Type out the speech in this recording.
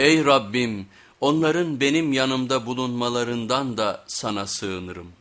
Ey Rabbim onların benim yanımda bulunmalarından da sana sığınırım.